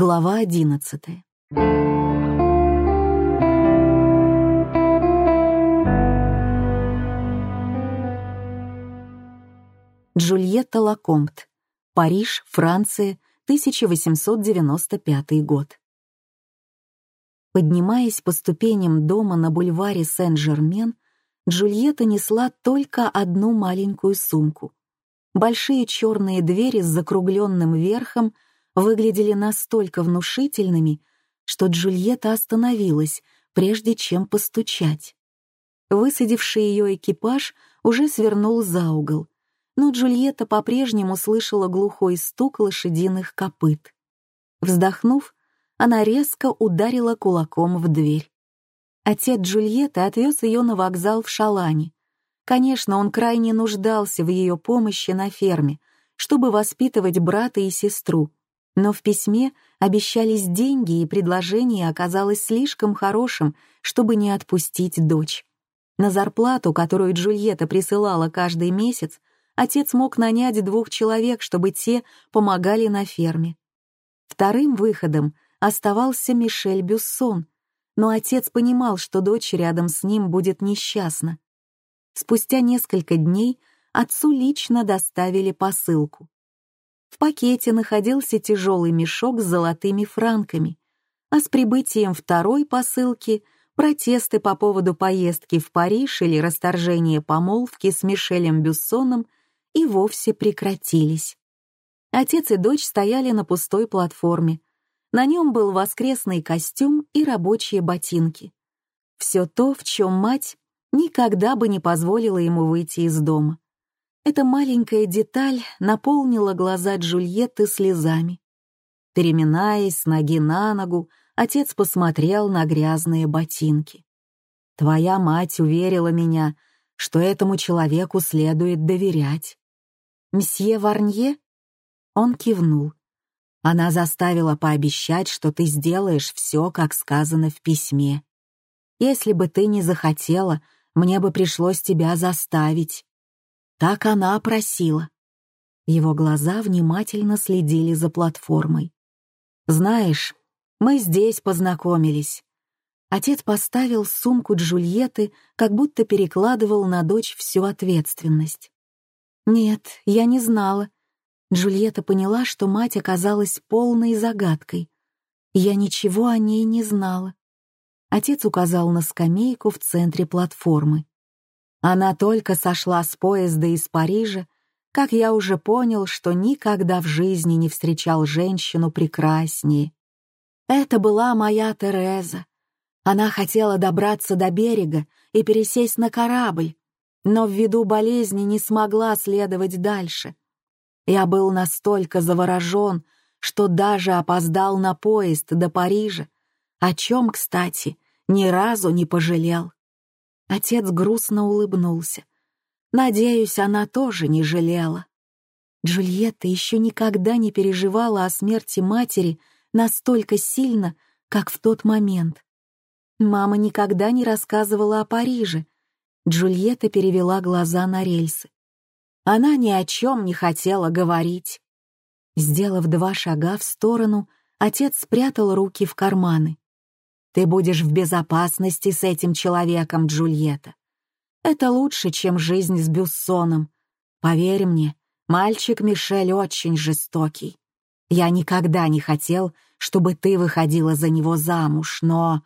Глава одиннадцатая. Джульетта Лакомбт. Париж, Франция, 1895 год. Поднимаясь по ступеням дома на бульваре Сен-Жермен, Джульетта несла только одну маленькую сумку. Большие черные двери с закругленным верхом выглядели настолько внушительными, что Джульетта остановилась, прежде чем постучать. Высадивший ее экипаж уже свернул за угол, но Джульетта по-прежнему слышала глухой стук лошадиных копыт. Вздохнув, она резко ударила кулаком в дверь. Отец Джульетты отвез ее на вокзал в Шалане. Конечно, он крайне нуждался в ее помощи на ферме, чтобы воспитывать брата и сестру, но в письме обещались деньги, и предложение оказалось слишком хорошим, чтобы не отпустить дочь. На зарплату, которую Джульетта присылала каждый месяц, отец мог нанять двух человек, чтобы те помогали на ферме. Вторым выходом оставался Мишель Бюссон, но отец понимал, что дочь рядом с ним будет несчастна. Спустя несколько дней отцу лично доставили посылку. В пакете находился тяжелый мешок с золотыми франками, а с прибытием второй посылки протесты по поводу поездки в Париж или расторжение помолвки с Мишелем Бюссоном и вовсе прекратились. Отец и дочь стояли на пустой платформе. На нем был воскресный костюм и рабочие ботинки. Все то, в чем мать никогда бы не позволила ему выйти из дома. Эта маленькая деталь наполнила глаза Джульетты слезами. Переминаясь с ноги на ногу, отец посмотрел на грязные ботинки. «Твоя мать уверила меня, что этому человеку следует доверять. «Мсье Варнье?» Он кивнул. Она заставила пообещать, что ты сделаешь все, как сказано в письме. Если бы ты не захотела, мне бы пришлось тебя заставить. Так она просила. Его глаза внимательно следили за платформой. «Знаешь, мы здесь познакомились. Отец поставил сумку Джульетты, как будто перекладывал на дочь всю ответственность. «Нет, я не знала». Джульетта поняла, что мать оказалась полной загадкой. Я ничего о ней не знала. Отец указал на скамейку в центре платформы. Она только сошла с поезда из Парижа, как я уже понял, что никогда в жизни не встречал женщину прекраснее. Это была моя Тереза, она хотела добраться до берега и пересесть на корабль, но ввиду болезни не смогла следовать дальше. Я был настолько заворожен, что даже опоздал на поезд до Парижа, о чем, кстати, ни разу не пожалел. Отец грустно улыбнулся. Надеюсь, она тоже не жалела. Джульетта еще никогда не переживала о смерти матери настолько сильно, как в тот момент. Мама никогда не рассказывала о Париже. Джульетта перевела глаза на рельсы. Она ни о чем не хотела говорить. Сделав два шага в сторону, отец спрятал руки в карманы. «Ты будешь в безопасности с этим человеком, Джульетта. Это лучше, чем жизнь с Бюссоном. Поверь мне, мальчик Мишель очень жестокий. Я никогда не хотел, чтобы ты выходила за него замуж, но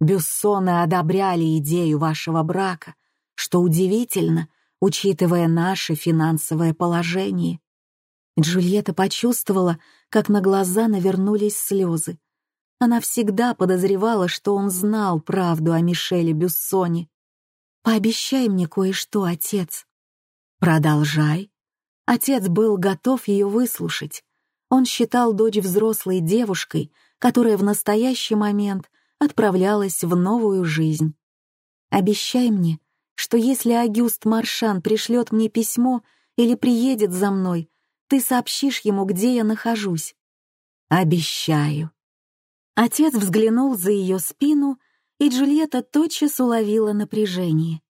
Бюссоны одобряли идею вашего брака, что удивительно, учитывая наше финансовое положение. Джульетта почувствовала, как на глаза навернулись слезы. Она всегда подозревала, что он знал правду о Мишеле Бюссоне. «Пообещай мне кое-что, отец». «Продолжай». Отец был готов ее выслушать. Он считал дочь взрослой девушкой, которая в настоящий момент отправлялась в новую жизнь. Обещай мне, что если Агюст Маршан пришлет мне письмо или приедет за мной, ты сообщишь ему, где я нахожусь. Обещаю. Отец взглянул за ее спину, и Джульетта тотчас уловила напряжение.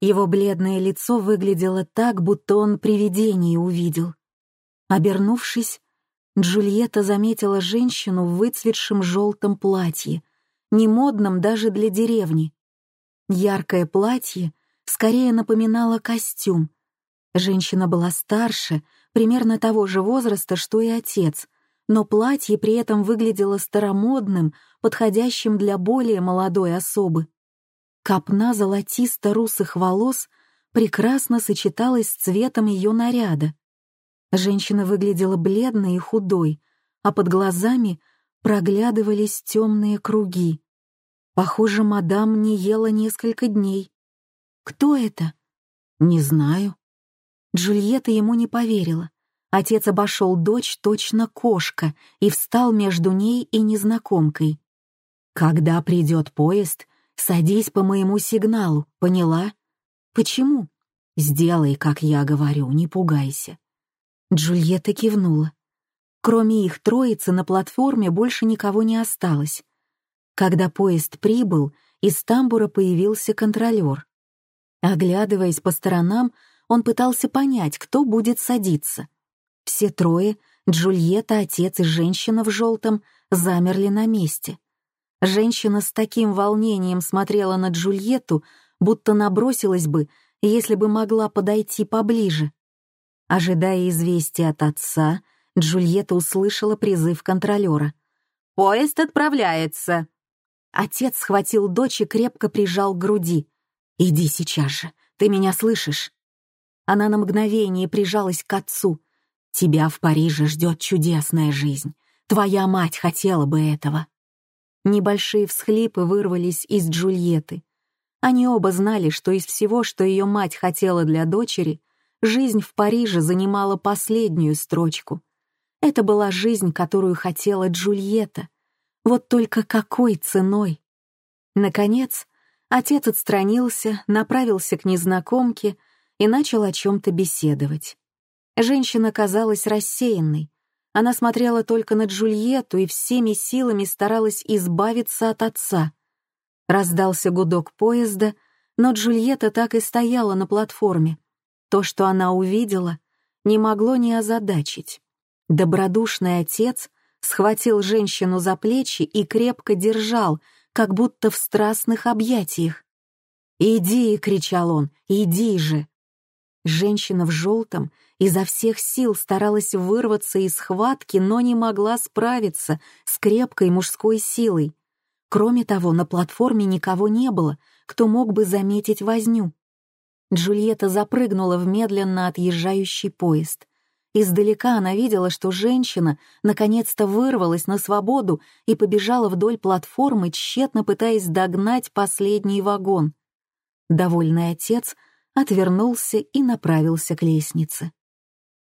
Его бледное лицо выглядело так, будто он привидение увидел. Обернувшись, Джульетта заметила женщину в выцветшем желтом платье, немодном даже для деревни. Яркое платье скорее напоминало костюм. Женщина была старше, примерно того же возраста, что и отец, но платье при этом выглядело старомодным, подходящим для более молодой особы. Копна золотисто-русых волос прекрасно сочеталась с цветом ее наряда. Женщина выглядела бледной и худой, а под глазами проглядывались темные круги. Похоже, мадам не ела несколько дней. «Кто это?» «Не знаю». Джульетта ему не поверила. Отец обошел дочь точно кошка и встал между ней и незнакомкой. «Когда придет поезд, садись по моему сигналу, поняла?» «Почему?» «Сделай, как я говорю, не пугайся». Джульетта кивнула. Кроме их троицы на платформе больше никого не осталось. Когда поезд прибыл, из тамбура появился контролер. Оглядываясь по сторонам, он пытался понять, кто будет садиться. Все трое, Джульетта, отец и женщина в желтом, замерли на месте. Женщина с таким волнением смотрела на Джульетту, будто набросилась бы, если бы могла подойти поближе. Ожидая известия от отца, Джульетта услышала призыв контролера. «Поезд отправляется!» Отец схватил дочь и крепко прижал к груди. «Иди сейчас же, ты меня слышишь?» Она на мгновение прижалась к отцу. «Тебя в Париже ждет чудесная жизнь. Твоя мать хотела бы этого». Небольшие всхлипы вырвались из Джульетты. Они оба знали, что из всего, что ее мать хотела для дочери, жизнь в Париже занимала последнюю строчку. Это была жизнь, которую хотела Джульетта. Вот только какой ценой? Наконец, отец отстранился, направился к незнакомке и начал о чем-то беседовать. Женщина казалась рассеянной. Она смотрела только на Джульетту и всеми силами старалась избавиться от отца. Раздался гудок поезда, но Джульетта так и стояла на платформе. То, что она увидела, не могло не озадачить. Добродушный отец схватил женщину за плечи и крепко держал, как будто в страстных объятиях. «Иди!» — кричал он, «иди же!» Женщина в желтом изо всех сил старалась вырваться из схватки, но не могла справиться с крепкой мужской силой. Кроме того, на платформе никого не было, кто мог бы заметить возню. Джульетта запрыгнула в медленно отъезжающий поезд. Издалека она видела, что женщина наконец-то вырвалась на свободу и побежала вдоль платформы, тщетно пытаясь догнать последний вагон. Довольный отец отвернулся и направился к лестнице.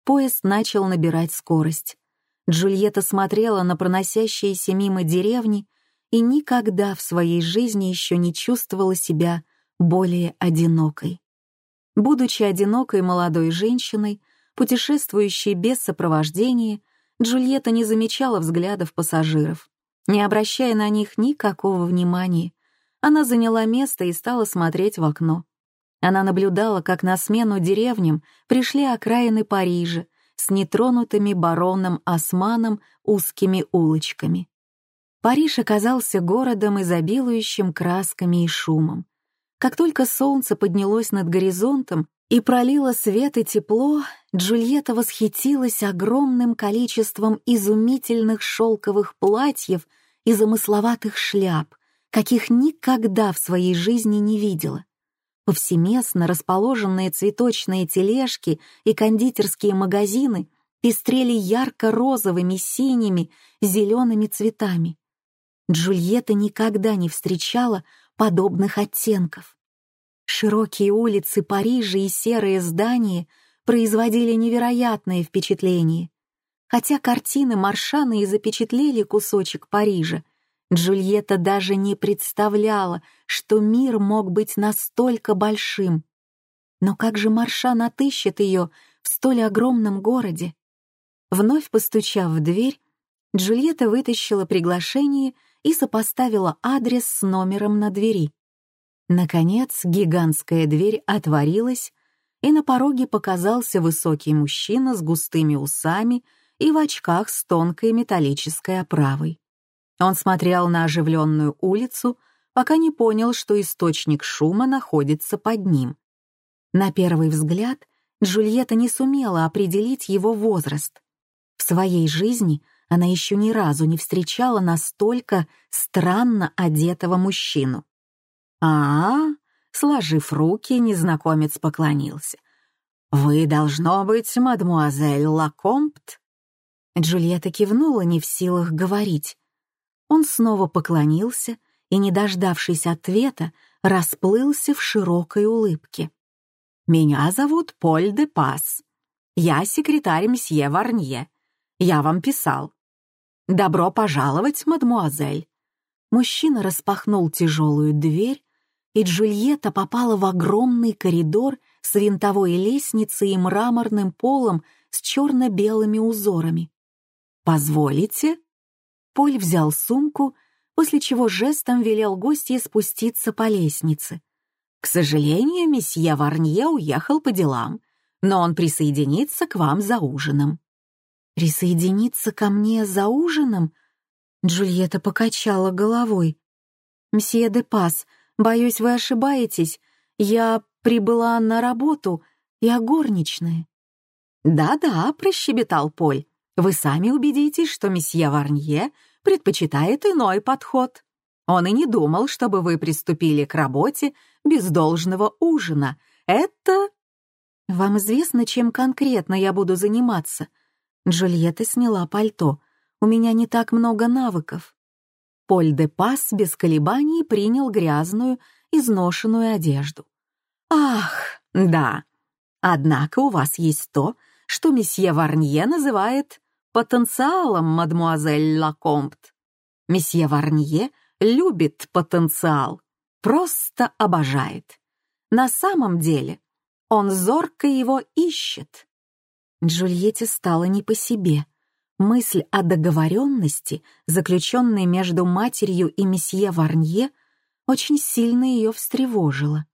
Поезд начал набирать скорость. Джульетта смотрела на проносящиеся мимо деревни и никогда в своей жизни еще не чувствовала себя более одинокой. Будучи одинокой молодой женщиной, путешествующей без сопровождения, Джульетта не замечала взглядов пассажиров. Не обращая на них никакого внимания, она заняла место и стала смотреть в окно. Она наблюдала, как на смену деревням пришли окраины Парижа с нетронутыми бароном Османом узкими улочками. Париж оказался городом, изобилующим красками и шумом. Как только солнце поднялось над горизонтом и пролило свет и тепло, Джульетта восхитилась огромным количеством изумительных шелковых платьев и замысловатых шляп, каких никогда в своей жизни не видела. Повсеместно расположенные цветочные тележки и кондитерские магазины пестрели ярко-розовыми, синими, зелеными цветами. Джульетта никогда не встречала подобных оттенков. Широкие улицы Парижа и серые здания производили невероятное впечатление. Хотя картины Маршана и запечатлели кусочек Парижа, Джульетта даже не представляла, что мир мог быть настолько большим. Но как же Маршан отыщет ее в столь огромном городе? Вновь постучав в дверь, Джульетта вытащила приглашение и сопоставила адрес с номером на двери. Наконец, гигантская дверь отворилась, и на пороге показался высокий мужчина с густыми усами и в очках с тонкой металлической оправой. Он смотрел на оживленную улицу, пока не понял, что источник шума находится под ним. На первый взгляд Джульетта не сумела определить его возраст. В своей жизни она еще ни разу не встречала настолько странно одетого мужчину. а, -а, -а сложив руки, незнакомец поклонился. «Вы, должно быть, мадмуазель Лакомпт?» Джульетта кивнула, не в силах говорить. Он снова поклонился и, не дождавшись ответа, расплылся в широкой улыбке. «Меня зовут Поль де Пас. Я секретарь мсье Варнье. Я вам писал. Добро пожаловать, мадмуазель». Мужчина распахнул тяжелую дверь, и Джульетта попала в огромный коридор с винтовой лестницей и мраморным полом с черно-белыми узорами. «Позволите?» Поль взял сумку, после чего жестом велел гостье спуститься по лестнице. «К сожалению, месье Варнье уехал по делам, но он присоединится к вам за ужином». «Присоединиться ко мне за ужином?» Джульетта покачала головой. «Мсье де Пас, боюсь, вы ошибаетесь. Я прибыла на работу, я горничная». «Да-да», — прощебетал Поль, «вы сами убедитесь, что месье Варнье предпочитает иной подход. Он и не думал, чтобы вы приступили к работе без должного ужина. Это... Вам известно, чем конкретно я буду заниматься? Джульетта сняла пальто. У меня не так много навыков. Поль де Пас без колебаний принял грязную, изношенную одежду. «Ах, да. Однако у вас есть то, что месье Варнье называет потенциалом, мадмуазель Лакомпт. Месье Варнье любит потенциал, просто обожает. На самом деле он зорко его ищет. Джульетте стало не по себе. Мысль о договоренности, заключенной между матерью и месье Варнье, очень сильно ее встревожила.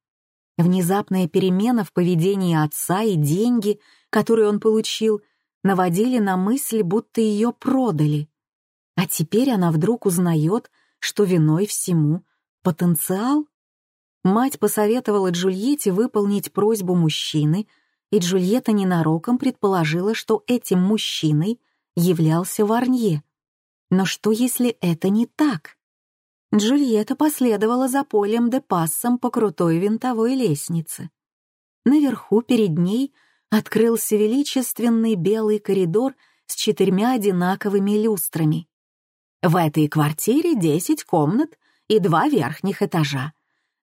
Внезапная перемена в поведении отца и деньги, которые он получил — наводили на мысль, будто ее продали. А теперь она вдруг узнает, что виной всему потенциал. Мать посоветовала Джульетте выполнить просьбу мужчины, и Джульетта ненароком предположила, что этим мужчиной являлся Варнье. Но что, если это не так? Джульетта последовала за Полем де Пассом по крутой винтовой лестнице. Наверху перед ней открылся величественный белый коридор с четырьмя одинаковыми люстрами. В этой квартире десять комнат и два верхних этажа.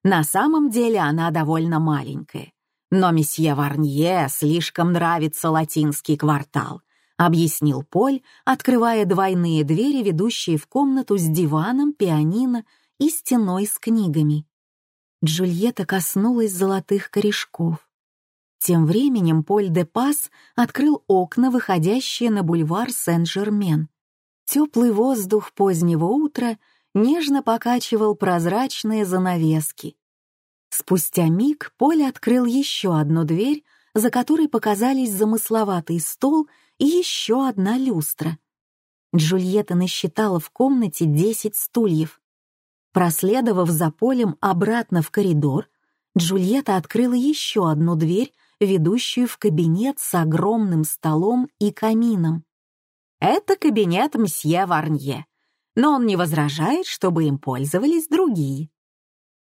На самом деле она довольно маленькая. Но месье Варнье слишком нравится латинский квартал, объяснил Поль, открывая двойные двери, ведущие в комнату с диваном, пианино и стеной с книгами. Джульетта коснулась золотых корешков. Тем временем Поль де Пас открыл окна, выходящие на бульвар Сен-Жермен. Теплый воздух позднего утра нежно покачивал прозрачные занавески. Спустя миг Поль открыл еще одну дверь, за которой показались замысловатый стол и еще одна люстра. Джульетта насчитала в комнате десять стульев. Проследовав за Полем обратно в коридор, Джульетта открыла еще одну дверь, ведущую в кабинет с огромным столом и камином. Это кабинет мсье Варнье, но он не возражает, чтобы им пользовались другие.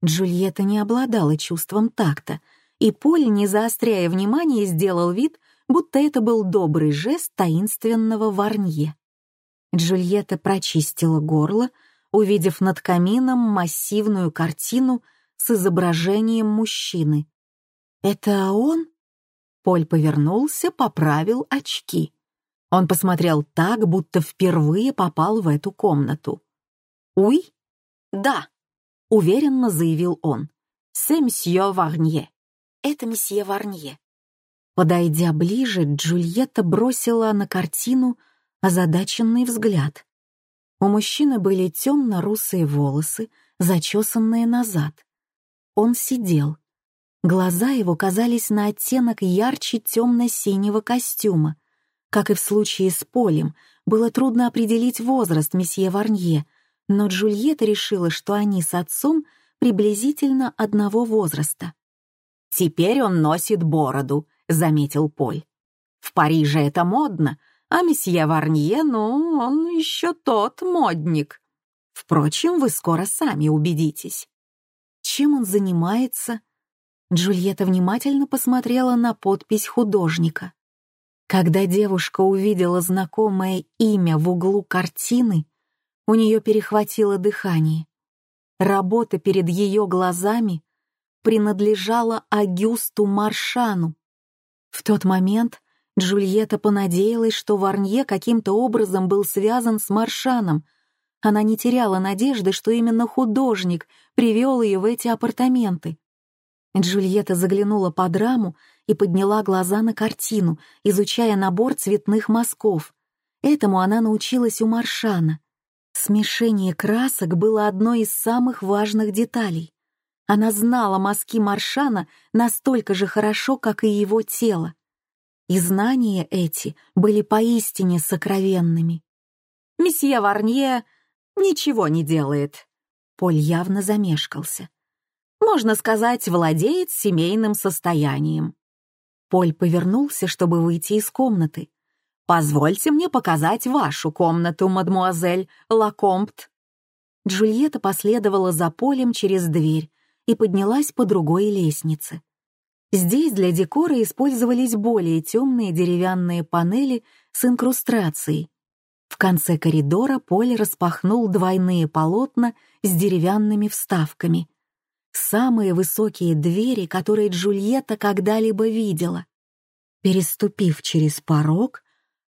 Джульетта не обладала чувством такта, и Поль, не заостряя внимание, сделал вид, будто это был добрый жест таинственного Варнье. Джульетта прочистила горло, увидев над камином массивную картину с изображением мужчины. «Это он?» Поль повернулся, поправил очки. Он посмотрел так, будто впервые попал в эту комнату. «Уй?» «Да», — уверенно заявил он. «Се мсье Варнье». «Это месье Варнье». Подойдя ближе, Джульетта бросила на картину озадаченный взгляд. У мужчины были темно-русые волосы, зачесанные назад. Он сидел, Глаза его казались на оттенок ярче темно-синего костюма. Как и в случае с Полем, было трудно определить возраст месье Варнье, но Джульетта решила, что они с отцом приблизительно одного возраста. «Теперь он носит бороду», — заметил Поль. «В Париже это модно, а месье Варнье, ну, он еще тот модник. Впрочем, вы скоро сами убедитесь». Чем он занимается? Джульетта внимательно посмотрела на подпись художника. Когда девушка увидела знакомое имя в углу картины, у нее перехватило дыхание. Работа перед ее глазами принадлежала Агюсту Маршану. В тот момент Джульетта понадеялась, что Варнье каким-то образом был связан с Маршаном. Она не теряла надежды, что именно художник привел ее в эти апартаменты. Джульетта заглянула под раму и подняла глаза на картину, изучая набор цветных мазков. Этому она научилась у Маршана. Смешение красок было одной из самых важных деталей. Она знала мазки Маршана настолько же хорошо, как и его тело. И знания эти были поистине сокровенными. «Месье Варнье ничего не делает». Поль явно замешкался. «Можно сказать, владеет семейным состоянием». Поль повернулся, чтобы выйти из комнаты. «Позвольте мне показать вашу комнату, мадмуазель Лакомпт». Джульетта последовала за Полем через дверь и поднялась по другой лестнице. Здесь для декора использовались более темные деревянные панели с инкрустрацией. В конце коридора Поль распахнул двойные полотна с деревянными вставками. Самые высокие двери, которые Джульетта когда-либо видела. Переступив через порог,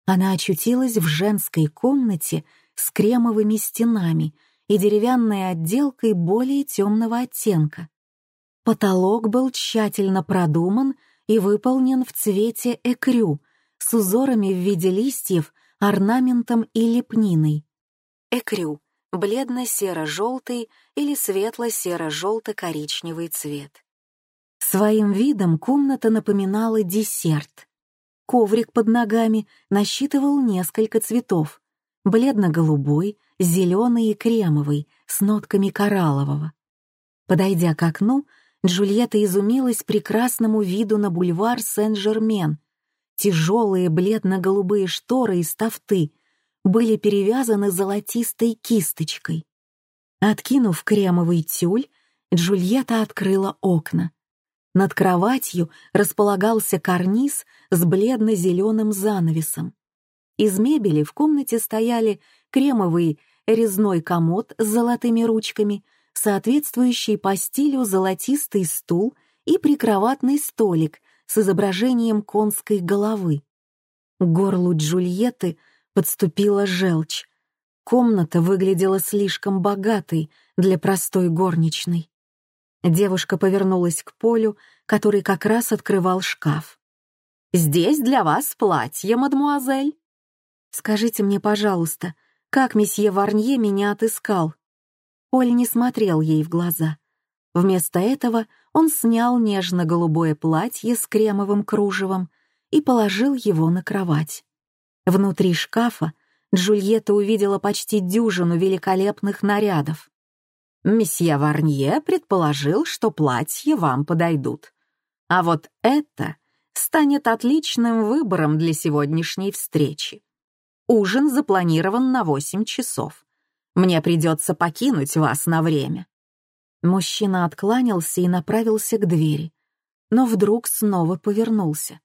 она очутилась в женской комнате с кремовыми стенами и деревянной отделкой более темного оттенка. Потолок был тщательно продуман и выполнен в цвете экрю с узорами в виде листьев, орнаментом и лепниной. Экрю — бледно-серо-желтый или светло-серо-желто-коричневый цвет. Своим видом комната напоминала десерт. Коврик под ногами насчитывал несколько цветов — бледно-голубой, зеленый и кремовый, с нотками кораллового. Подойдя к окну, Джульетта изумилась прекрасному виду на бульвар Сен-Жермен. Тяжелые бледно-голубые шторы из тафты были перевязаны золотистой кисточкой. Откинув кремовый тюль, Джульетта открыла окна. Над кроватью располагался карниз с бледно-зеленым занавесом. Из мебели в комнате стояли кремовый резной комод с золотыми ручками, соответствующий по стилю золотистый стул и прикроватный столик с изображением конской головы. К горлу Джульетты подступила желчь. Комната выглядела слишком богатой для простой горничной. Девушка повернулась к Полю, который как раз открывал шкаф. «Здесь для вас платье, мадмуазель». «Скажите мне, пожалуйста, как месье Варнье меня отыскал?» Поль не смотрел ей в глаза. Вместо этого он снял нежно-голубое платье с кремовым кружевом и положил его на кровать. Внутри шкафа Джульетта увидела почти дюжину великолепных нарядов. «Месье Варнье предположил, что платья вам подойдут. А вот это станет отличным выбором для сегодняшней встречи. Ужин запланирован на восемь часов. Мне придется покинуть вас на время». Мужчина откланялся и направился к двери, но вдруг снова повернулся.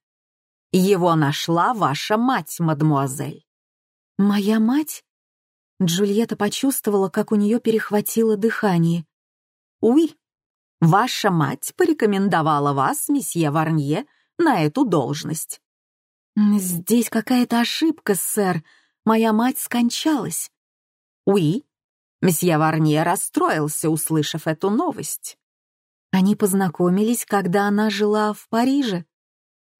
«Его нашла ваша мать, мадмуазель». «Моя мать?» Джульетта почувствовала, как у нее перехватило дыхание. «Уи, ваша мать порекомендовала вас, месье Варнье, на эту должность». «Здесь какая-то ошибка, сэр. Моя мать скончалась». «Уи». Месье Варнье расстроился, услышав эту новость. Они познакомились, когда она жила в Париже.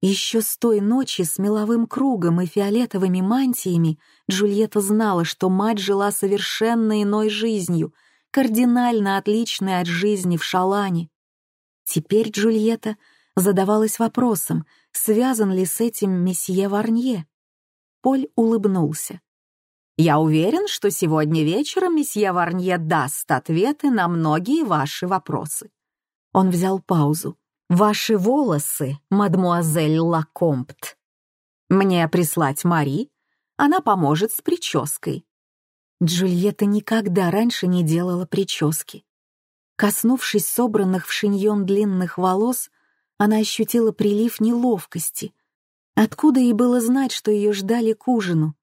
Еще с той ночи с меловым кругом и фиолетовыми мантиями Джульетта знала, что мать жила совершенно иной жизнью, кардинально отличной от жизни в Шалане. Теперь Джульетта задавалась вопросом, связан ли с этим месье Варнье. Поль улыбнулся. «Я уверен, что сегодня вечером месье Варнье даст ответы на многие ваши вопросы». Он взял паузу. «Ваши волосы, мадмуазель Лакомпт. Мне прислать Мари? Она поможет с прической». Джульетта никогда раньше не делала прически. Коснувшись собранных в шиньон длинных волос, она ощутила прилив неловкости. Откуда ей было знать, что ее ждали к ужину?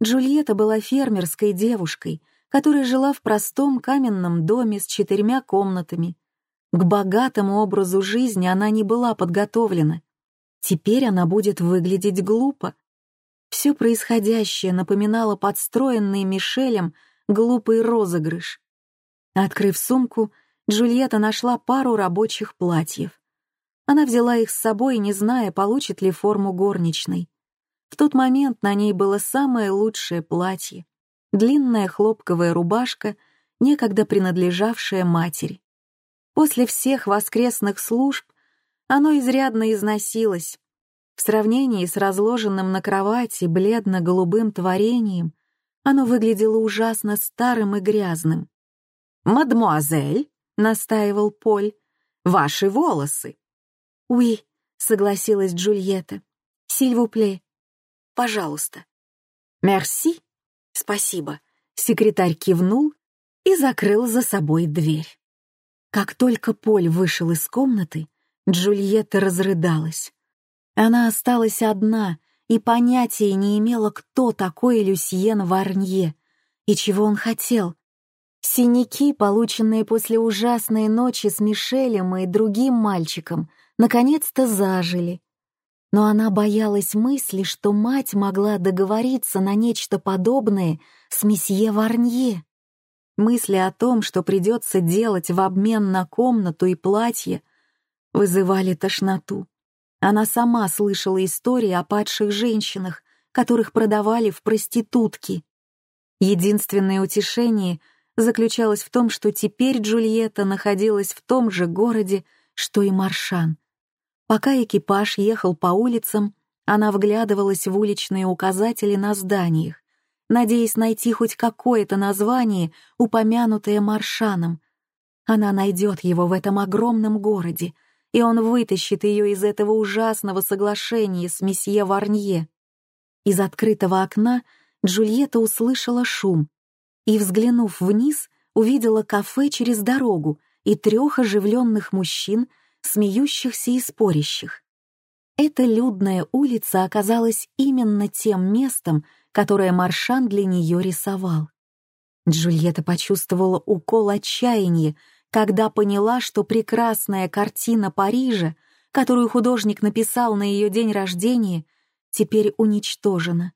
Джульетта была фермерской девушкой, которая жила в простом каменном доме с четырьмя комнатами. К богатому образу жизни она не была подготовлена. Теперь она будет выглядеть глупо. Все происходящее напоминало подстроенный Мишелем глупый розыгрыш. Открыв сумку, Джульетта нашла пару рабочих платьев. Она взяла их с собой, не зная, получит ли форму горничной. В тот момент на ней было самое лучшее платье, длинная хлопковая рубашка, некогда принадлежавшая матери. После всех воскресных служб оно изрядно износилось. В сравнении с разложенным на кровати бледно-голубым творением оно выглядело ужасно старым и грязным. «Мадемуазель», — настаивал Поль, — «ваши волосы». «Уи», — согласилась Джульетта. «Сильвупле, пожалуйста». «Мерси». «Спасибо», — секретарь кивнул и закрыл за собой дверь. Как только Поль вышел из комнаты, Джульетта разрыдалась. Она осталась одна и понятия не имела, кто такой Люсьен Варнье и чего он хотел. Синяки, полученные после ужасной ночи с Мишелем и другим мальчиком, наконец-то зажили. Но она боялась мысли, что мать могла договориться на нечто подобное с месье Варнье. Мысли о том, что придется делать в обмен на комнату и платье, вызывали тошноту. Она сама слышала истории о падших женщинах, которых продавали в проститутки. Единственное утешение заключалось в том, что теперь Джульетта находилась в том же городе, что и Маршан. Пока экипаж ехал по улицам, она вглядывалась в уличные указатели на зданиях, надеясь найти хоть какое-то название, упомянутое Маршаном. Она найдет его в этом огромном городе — и он вытащит ее из этого ужасного соглашения с месье Варнье. Из открытого окна Джульетта услышала шум и, взглянув вниз, увидела кафе через дорогу и трех оживленных мужчин, смеющихся и спорящих. Эта людная улица оказалась именно тем местом, которое Маршан для нее рисовал. Джульетта почувствовала укол отчаяния, когда поняла, что прекрасная картина Парижа, которую художник написал на ее день рождения, теперь уничтожена.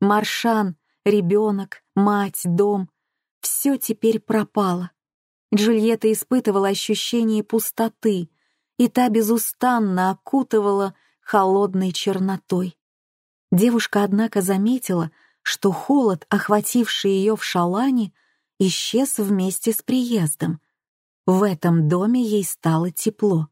Маршан, ребенок, мать, дом — все теперь пропало. Джульетта испытывала ощущение пустоты, и та безустанно окутывала холодной чернотой. Девушка, однако, заметила, что холод, охвативший ее в шалане, исчез вместе с приездом — в этом доме ей стало тепло.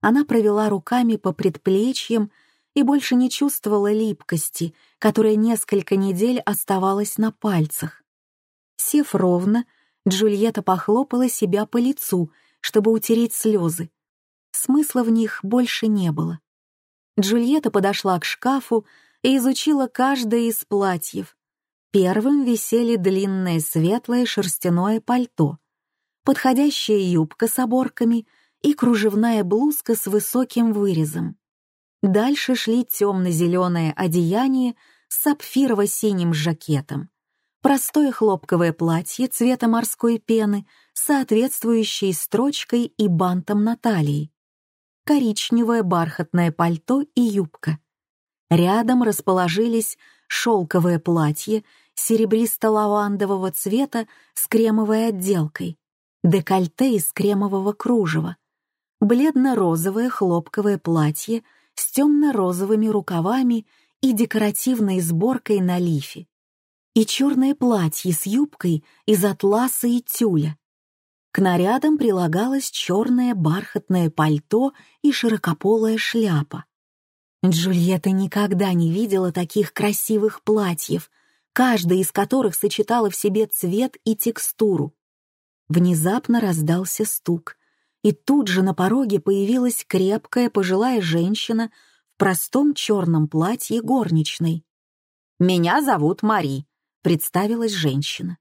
Она провела руками по предплечьям и больше не чувствовала липкости, которая несколько недель оставалась на пальцах. Сев ровно, Джульетта похлопала себя по лицу, чтобы утереть слезы. Смысла в них больше не было. Джульетта подошла к шкафу и изучила каждое из платьев. Первым висели длинное светлое шерстяное пальто — подходящая юбка с оборками и кружевная блузка с высоким вырезом. Дальше шли темно-зеленое одеяние с сапфирово-синим жакетом, простое хлопковое платье цвета морской пены, соответствующее строчкой и бантом на талии, коричневое бархатное пальто и юбка. Рядом расположились шелковое платье серебристо-лавандового цвета с кремовой отделкой, декольте из кремового кружева, бледно-розовое хлопковое платье с темно-розовыми рукавами и декоративной сборкой на лифе, и черное платье с юбкой из атласа и тюля. К нарядам прилагалось черное бархатное пальто и широкополая шляпа. Джульетта никогда не видела таких красивых платьев, каждое из которых сочетало в себе цвет и текстуру. Внезапно раздался стук, и тут же на пороге появилась крепкая пожилая женщина в простом черном платье горничной. «Меня зовут Мари», — представилась женщина.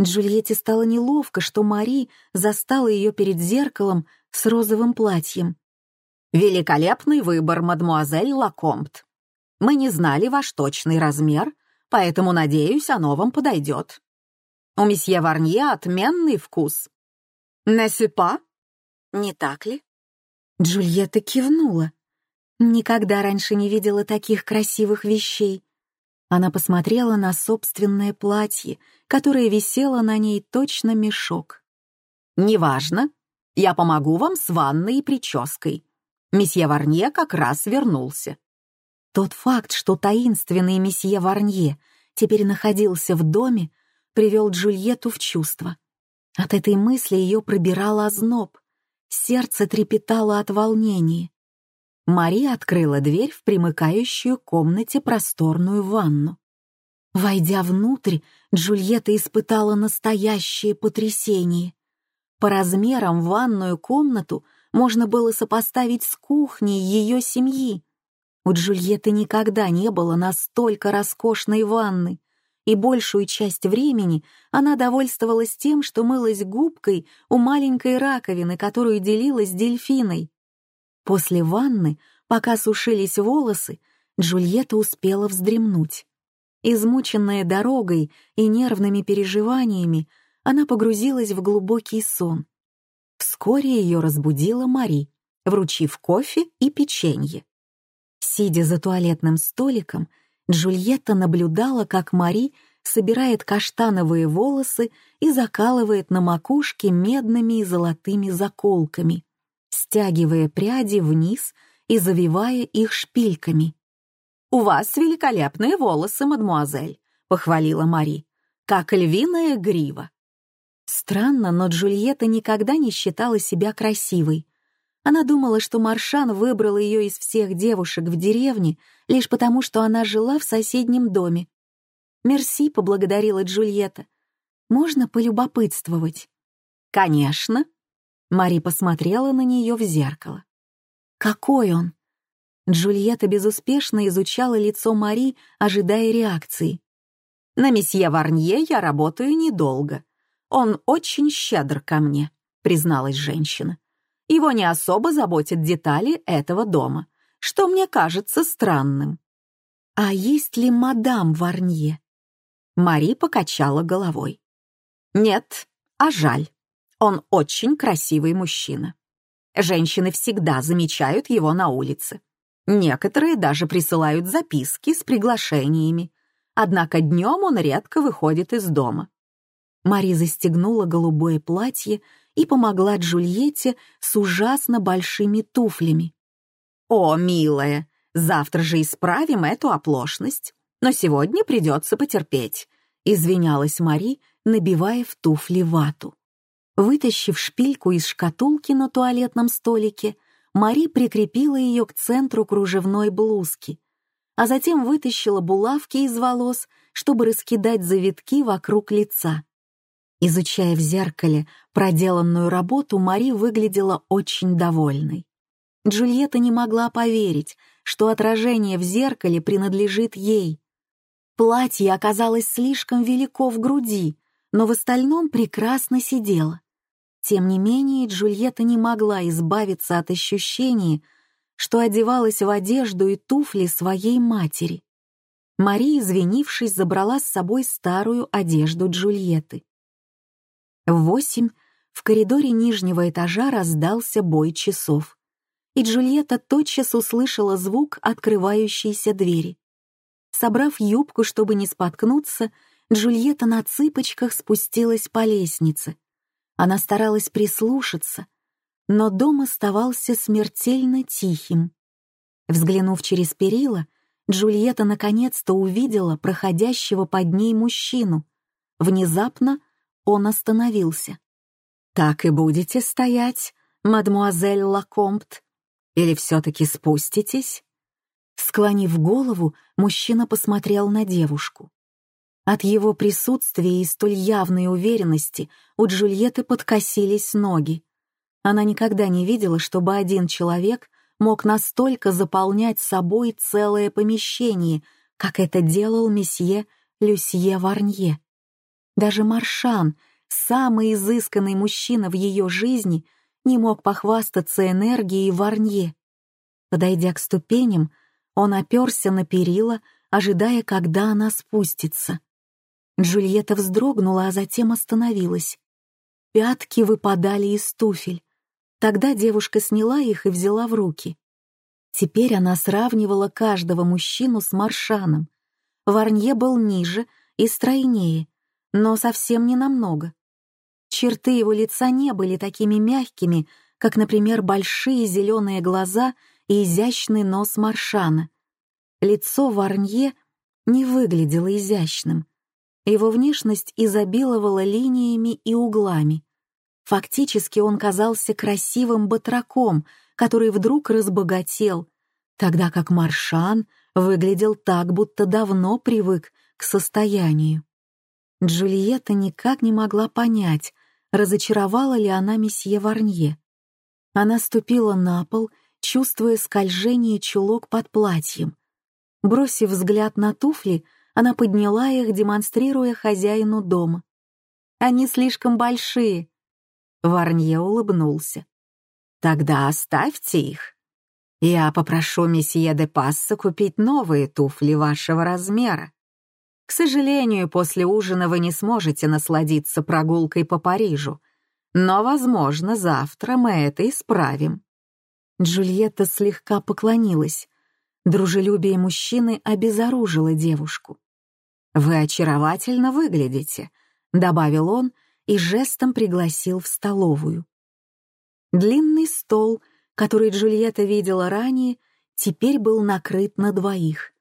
Джульетте стало неловко, что Мари застала ее перед зеркалом с розовым платьем. «Великолепный выбор, мадмуазель Лакомбт. Мы не знали ваш точный размер, поэтому, надеюсь, оно вам подойдет. У месье Варнье отменный вкус. Насипа? Не так ли?» Джульетта кивнула. Никогда раньше не видела таких красивых вещей. Она посмотрела на собственное платье, которое висело на ней точно мешок. «Неважно. Я помогу вам с ванной и прической. Месье Варнье как раз вернулся». Тот факт, что таинственный месье Варнье теперь находился в доме, привел Джульетту в чувство. От этой мысли ее пробирал озноб, сердце трепетало от волнения. Мария открыла дверь в примыкающую комнате просторную ванну. Войдя внутрь, Джульетта испытала настоящее потрясение. По размерам ванную комнату можно было сопоставить с кухней ее семьи. У Джульетты никогда не было настолько роскошной ванны, и большую часть времени она довольствовалась тем, что мылась губкой у маленькой раковины, которую делила с дельфиной. После ванны, пока сушились волосы, Джульетта успела вздремнуть. Измученная дорогой и нервными переживаниями, она погрузилась в глубокий сон. Вскоре ее разбудила Мари, вручив кофе и печенье. Сидя за туалетным столиком, Джульетта наблюдала, как Мари собирает каштановые волосы и закалывает на макушке медными и золотыми заколками стягивая пряди вниз и завивая их шпильками. «У вас великолепные волосы, мадмуазель», — похвалила Мари, — «как львиная грива». Странно, но Джульетта никогда не считала себя красивой. Она думала, что Маршан выбрал ее из всех девушек в деревне лишь потому, что она жила в соседнем доме. «Мерси», — поблагодарила Джульетта. «Можно полюбопытствовать?» «Конечно», Мари посмотрела на нее в зеркало. «Какой он?» Джульетта безуспешно изучала лицо Мари, ожидая реакции. «На месье Варнье я работаю недолго. Он очень щедр ко мне», — призналась женщина. «Его не особо заботят детали этого дома, что мне кажется странным». «А есть ли мадам Варнье?» Мари покачала головой. «Нет, а жаль. Он очень красивый мужчина. Женщины всегда замечают его на улице. Некоторые даже присылают записки с приглашениями. Однако днем он редко выходит из дома. Мари застегнула голубое платье и помогла Джульетте с ужасно большими туфлями. «О, милая, завтра же исправим эту оплошность, но сегодня придется потерпеть», — извинялась Мари, набивая в туфли вату. Вытащив шпильку из шкатулки на туалетном столике, Мари прикрепила ее к центру кружевной блузки, а затем вытащила булавки из волос, чтобы раскидать завитки вокруг лица. Изучая в зеркале проделанную работу, Мари выглядела очень довольной. Джульетта не могла поверить, что отражение в зеркале принадлежит ей. Платье оказалось слишком велико в груди, но в остальном прекрасно сидело. Тем не менее, Джульетта не могла избавиться от ощущения, что одевалась в одежду и туфли своей матери. Мария, извинившись, забрала с собой старую одежду Джульетты. В восемь в коридоре нижнего этажа раздался бой часов, и Джульетта тотчас услышала звук открывающейся двери. Собрав юбку, чтобы не споткнуться, Джульетта на цыпочках спустилась по лестнице — она старалась прислушаться, но дом оставался смертельно тихим. Взглянув через перила, Джульетта наконец-то увидела проходящего под ней мужчину. Внезапно он остановился. «Так и будете стоять, мадмуазель Лакомпт? Или все-таки спуститесь?» Склонив голову, мужчина посмотрел на девушку. От его присутствия и столь явной уверенности у Джульетты подкосились ноги. Она никогда не видела, чтобы один человек мог настолько заполнять собой целое помещение, как это делал месье Люсье Варнье. Даже Маршан, самый изысканный мужчина в ее жизни, не мог похвастаться энергией Варнье. Подойдя к ступеням, он оперся на перила, ожидая, когда она спустится. Джульетта вздрогнула, а затем остановилась. Пятки выпадали из туфель. Тогда девушка сняла их и взяла в руки. Теперь она сравнивала каждого мужчину с Маршаном. Варнье был ниже и стройнее, но совсем не намного. Черты его лица не были такими мягкими, как, например, большие зеленые глаза и изящный нос Маршана. Лицо Варнье не выглядело изящным. Его внешность изобиловала линиями и углами. Фактически он казался красивым батраком, который вдруг разбогател, тогда как Маршан выглядел так, будто давно привык к состоянию. Джульетта никак не могла понять, разочаровала ли она месье Варнье. Она ступила на пол, чувствуя скольжение чулок под платьем. Бросив взгляд на туфли, она подняла их, демонстрируя хозяину дома. «Они слишком большие». Варнье улыбнулся. «Тогда оставьте их. Я попрошу месье де Пасса купить новые туфли вашего размера. К сожалению, после ужина вы не сможете насладиться прогулкой по Парижу, но, возможно, завтра мы это исправим». Джульетта слегка поклонилась. Дружелюбие мужчины обезоружило девушку. «Вы очаровательно выглядите», — добавил он и жестом пригласил в столовую. Длинный стол, который Джульетта видела ранее, теперь был накрыт на двоих.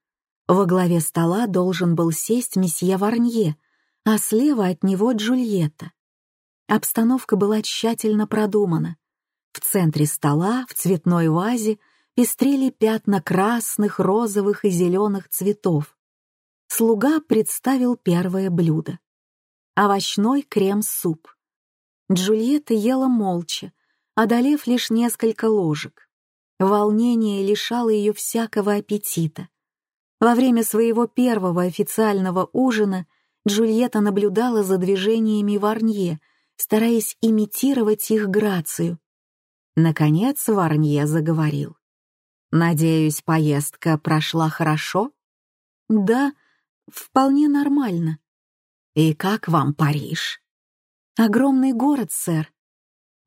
Во главе стола должен был сесть месье Варнье, а слева от него Джульетта. Обстановка была тщательно продумана. В центре стола, в цветной вазе, пестрели пятна красных, розовых и зеленых цветов. Слуга представил первое блюдо. Овощной крем-суп. Джульетта ела молча, одолев лишь несколько ложек. Волнение лишало ее всякого аппетита. Во время своего первого официального ужина Джульетта наблюдала за движениями Варнье, стараясь имитировать их грацию. Наконец Варнье заговорил. «Надеюсь, поездка прошла хорошо?» «Да, вполне нормально». «И как вам Париж?» «Огромный город, сэр».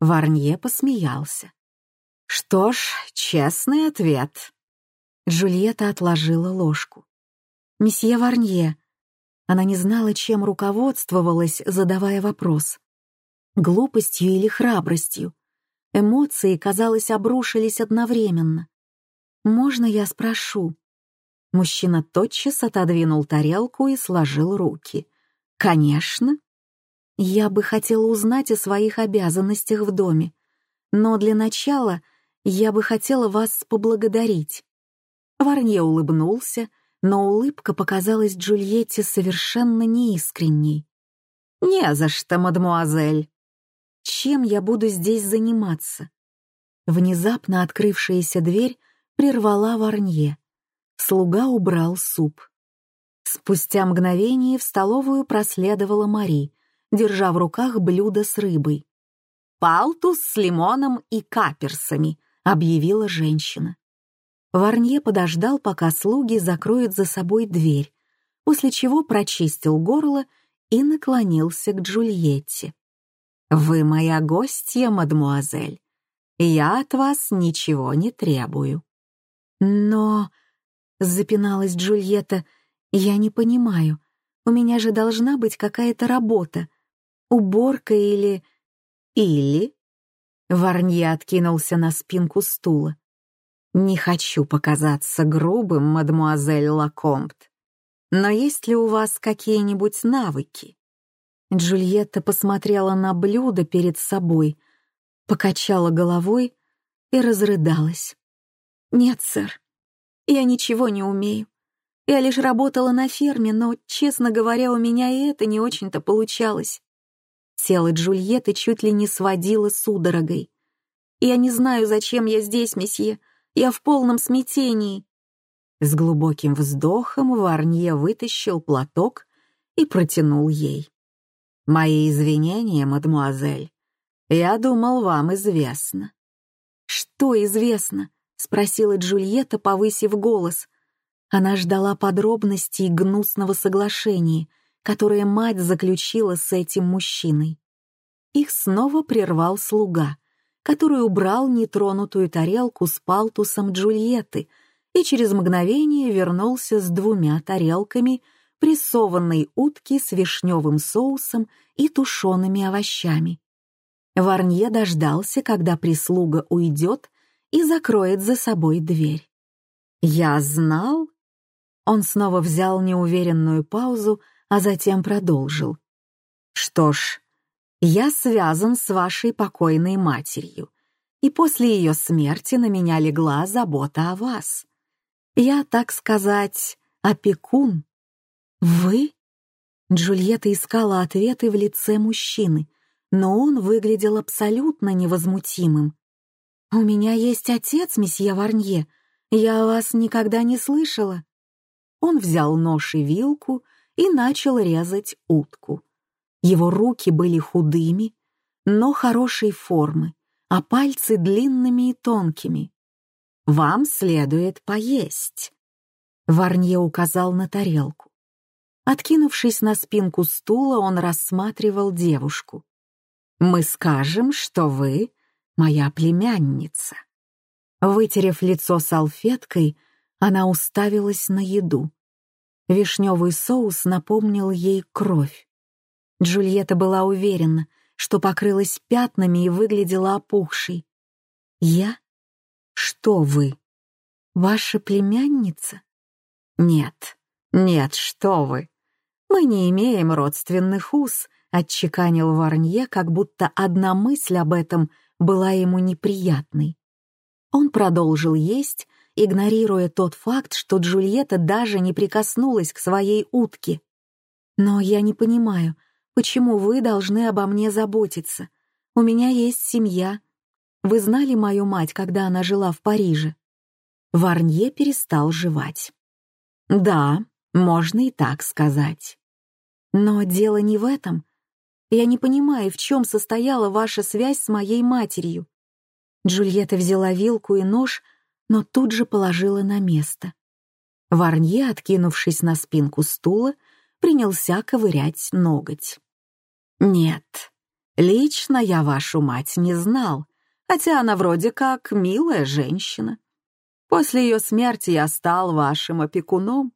Варнье посмеялся. «Что ж, честный ответ. Джульетта отложила ложку. «Месье Варнье». Она не знала, чем руководствовалась, задавая вопрос. Глупостью или храбростью. Эмоции, казалось, обрушились одновременно. «Можно я спрошу?» Мужчина тотчас отодвинул тарелку и сложил руки. «Конечно. Я бы хотела узнать о своих обязанностях в доме, но для начала я бы хотела вас поблагодарить. Варнье улыбнулся, но улыбка показалась Джульетте совершенно неискренней. «Не за что, мадмуазель. Чем я буду здесь заниматься?» Внезапно открывшаяся дверь прервала Варнье. Слуга убрал суп. Спустя мгновение в столовую проследовала Мари, держа в руках блюдо с рыбой. «Палтус с лимоном и каперсами», — объявила женщина. Варнье подождал, пока слуги закроют за собой дверь, после чего прочистил горло и наклонился к Джульетте. «Вы моя гостья, мадмуазель. Я от вас ничего не требую». «Но...» — запиналась Джульетта. «Я не понимаю. У меня же должна быть какая-то работа. Уборка или...» «Или...» Варнье откинулся на спинку стула. Не хочу показаться грубым, мадмуазель Лакомбт, но есть ли у вас какие-нибудь навыки? Джульетта посмотрела на блюдо перед собой, покачала головой и разрыдалась. «Нет, сэр, Я ничего не умею. Я лишь работала на ферме, но, честно говоря, у меня и это не очень-то получалось. Тело Джульетты чуть ли не сводило судорогой. «Я не знаю, зачем я здесь, месье. Я в полном смятении». С глубоким вздохом Варнье вытащил платок и протянул ей. «Мои извинения, мадемуазель. Я думал, вам известно». «Что известно?» — спросила Джульетта, повысив голос. Она ждала подробностей гнусного соглашения — которое мать заключила с этим мужчиной. Их снова прервал слуга, который убрал нетронутую тарелку с палтусом Джульетты и через мгновение вернулся с двумя тарелками прессованной утки с вишневым соусом и тушеными овощами. Варнье дождался, когда прислуга уйдет и закроет за собой дверь. «Я знал?» Он снова взял неуверенную паузу, а затем продолжил. «Что ж, я связан с вашей покойной матерью, и после ее смерти на меня легла забота о вас. Я, так сказать, опекун». «Вы?» Джульетта искала ответы в лице мужчины, но он выглядел абсолютно невозмутимым. «У меня есть отец, месье Варнье. Я вас никогда не слышала». Он взял нож и вилку и начал резать утку. Его руки были худыми, но хорошей формы, а пальцы длинными и тонкими. «Вам следует поесть», — Варнье указал на тарелку. Откинувшись на спинку стула, он рассматривал девушку. «Мы скажем, что вы моя племянница». Вытерев лицо салфеткой, она уставилась на еду. Вишневый соус напомнил ей кровь. Джульетта была уверена, что покрылась пятнами и выглядела опухшей. «Я? Что вы? Ваша племянница?» «Нет, нет, что вы! Мы не имеем родственных уз», — отчеканил Варнье, как будто одна мысль об этом была ему неприятной. Он продолжил есть, игнорируя тот факт, что Джульетта даже не прикоснулась к своей утке. «Но я не понимаю, почему вы должны обо мне заботиться? У меня есть семья. Вы знали мою мать, когда она жила в Париже?» Варнье перестал жевать. «Да, можно и так сказать. Но дело не в этом. Я не понимаю, в чем состояла ваша связь с моей матерью». Джульетта взяла вилку и нож, но тут же положила на место. Варнье, откинувшись на спинку стула, принялся ковырять ноготь. «Нет, лично я вашу мать не знал, хотя она вроде как милая женщина. После ее смерти я стал вашим опекуном.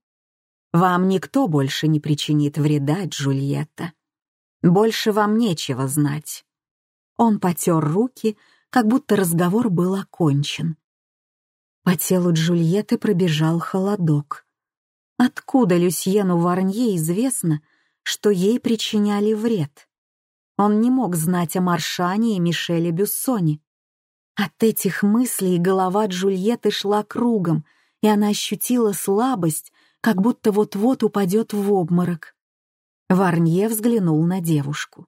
Вам никто больше не причинит вреда, Джульетта. Больше вам нечего знать». Он потер руки, как будто разговор был окончен. По телу Джульетты пробежал холодок. Откуда Люсьену Варнье известно, что ей причиняли вред? Он не мог знать о Маршане и Мишеле Бюссоне. От этих мыслей голова Джульетты шла кругом, и она ощутила слабость, как будто вот-вот упадет в обморок. Варнье взглянул на девушку.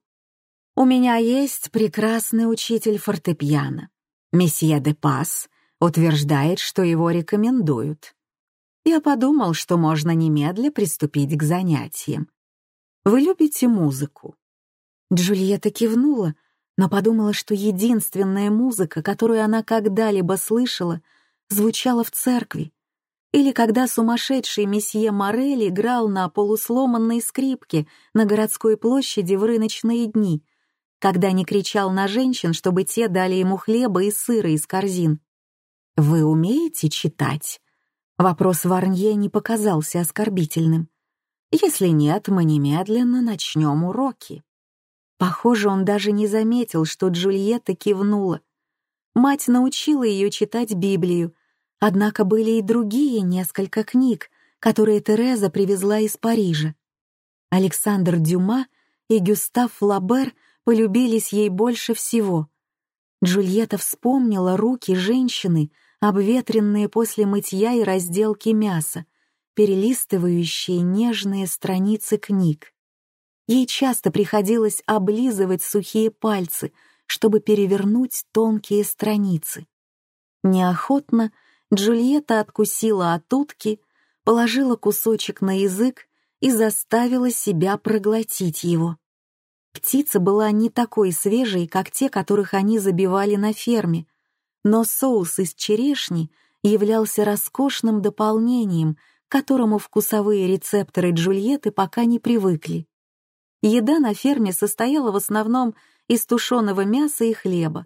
«У меня есть прекрасный учитель фортепиано, месье де Пас, утверждает, что его рекомендуют. Я подумал, что можно немедля приступить к занятиям. Вы любите музыку?» Джульетта кивнула, но подумала, что единственная музыка, которую она когда-либо слышала, звучала в церкви, или когда сумасшедший месье Морель играл на полусломанной скрипке на городской площади в рыночные дни, когда не кричал на женщин, чтобы те дали ему хлеба и сыра из корзин. «Вы умеете читать?» Вопрос Варнье не показался оскорбительным. «Если нет, мы немедленно начнем уроки». Похоже, он даже не заметил, что Джульетта кивнула. Мать научила ее читать Библию, однако были и другие несколько книг, которые Тереза привезла из Парижа. Александр Дюма и Гюстав Флабер полюбились ей больше всего. Джульетта вспомнила руки женщины, обветренные после мытья и разделки мяса, перелистывающие нежные страницы книг. Ей часто приходилось облизывать сухие пальцы, чтобы перевернуть тонкие страницы. Неохотно Джульетта откусила от утки, положила кусочек на язык и заставила себя проглотить его. Птица была не такой свежей, как те, которых они забивали на ферме, но соус из черешни являлся роскошным дополнением, к которому вкусовые рецепторы Джульетты пока не привыкли. Еда на ферме состояла в основном из тушеного мяса и хлеба,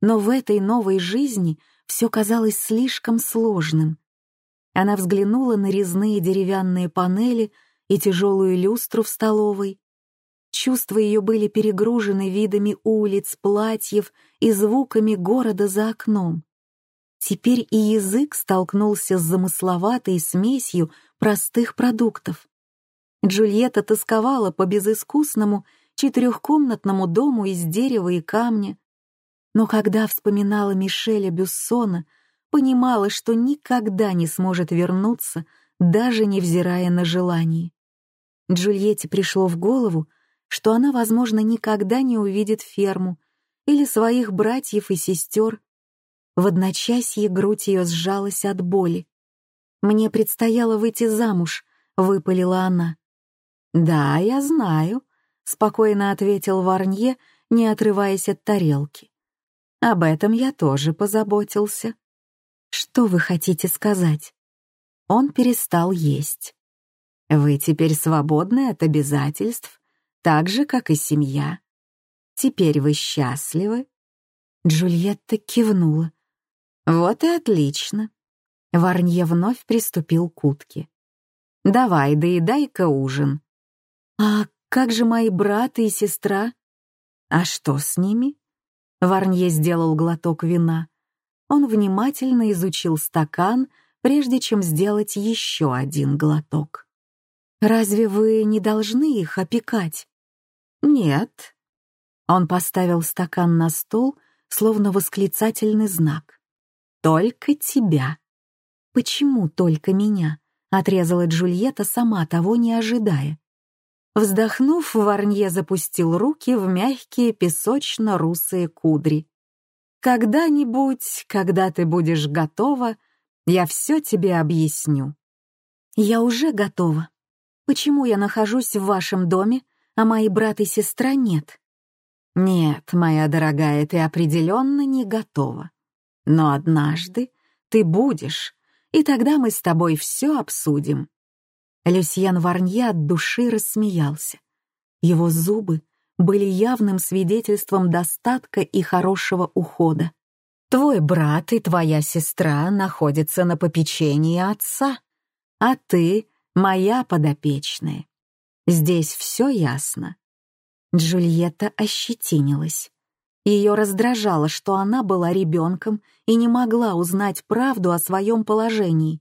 но в этой новой жизни все казалось слишком сложным. Она взглянула на резные деревянные панели и тяжелую люстру в столовой. Чувства ее были перегружены видами улиц, платьев и звуками города за окном. Теперь и язык столкнулся с замысловатой смесью простых продуктов. Джульетта тосковала по безыскусному четырехкомнатному дому из дерева и камня, но когда вспоминала Мишеля Бюссона, понимала, что никогда не сможет вернуться, даже невзирая на желание. Джульетте пришло в голову, что она, возможно, никогда не увидит ферму или своих братьев и сестер. В одночасье грудь ее сжалась от боли. «Мне предстояло выйти замуж», — выпалила она. «Да, я знаю», — спокойно ответил Варнье, не отрываясь от тарелки. Об этом я тоже позаботился. Что вы хотите сказать? Он перестал есть. Вы теперь свободны от обязательств, так же, как и семья. Теперь вы счастливы? Джульетта кивнула. Вот и отлично. Варнье вновь приступил к утке. Давай, доедай-ка ужин. А как же мои брат и сестра? А что с ними? Варнье сделал глоток вина. Он внимательно изучил стакан, прежде чем сделать еще один глоток. «Разве вы не должны их опекать?» «Нет». Он поставил стакан на стол, словно восклицательный знак. «Только тебя». «Почему только меня?» — отрезала Джульетта, сама того не ожидая. Вздохнув, Варнье запустил руки в мягкие песочно-русые кудри. «Когда-нибудь, когда ты будешь готова, я все тебе объясню». «Я уже готова. Почему я нахожусь в вашем доме, а мои брат и сестра нет?» «Нет, моя дорогая, ты определенно не готова. Но однажды ты будешь, и тогда мы с тобой все обсудим. Люсьен Варнье от души рассмеялся. Его зубы были явным свидетельством достатка и хорошего ухода. «Твой брат и твоя сестра находятся на попечении отца, а ты — моя подопечная. Здесь все ясно». Джульетта ощетинилась. Ее раздражало, что она была ребенком и не могла узнать правду о своем положении.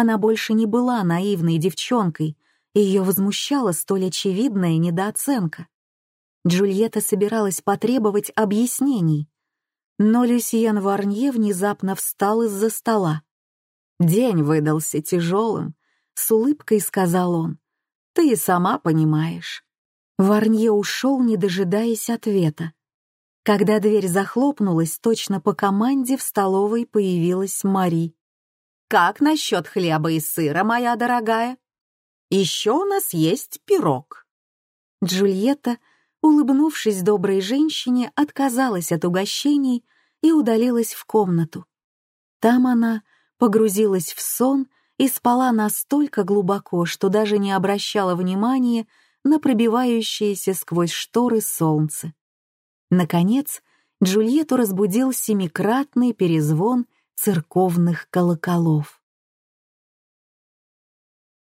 Она больше не была наивной девчонкой, и ее возмущала столь очевидная недооценка. Джульетта собиралась потребовать объяснений, но Люсьен Варнье внезапно встал из-за стола. «День выдался тяжелым», — с улыбкой сказал он. «Ты и сама понимаешь». Варнье ушел, не дожидаясь ответа. Когда дверь захлопнулась, точно по команде в столовой появилась Мари. Как насчет хлеба и сыра, моя дорогая? Еще у нас есть пирог». Джульетта, улыбнувшись доброй женщине, отказалась от угощений и удалилась в комнату. Там она погрузилась в сон и спала настолько глубоко, что даже не обращала внимания на пробивающееся сквозь шторы солнце. Наконец, Джульетту разбудил семикратный перезвон церковных колоколов.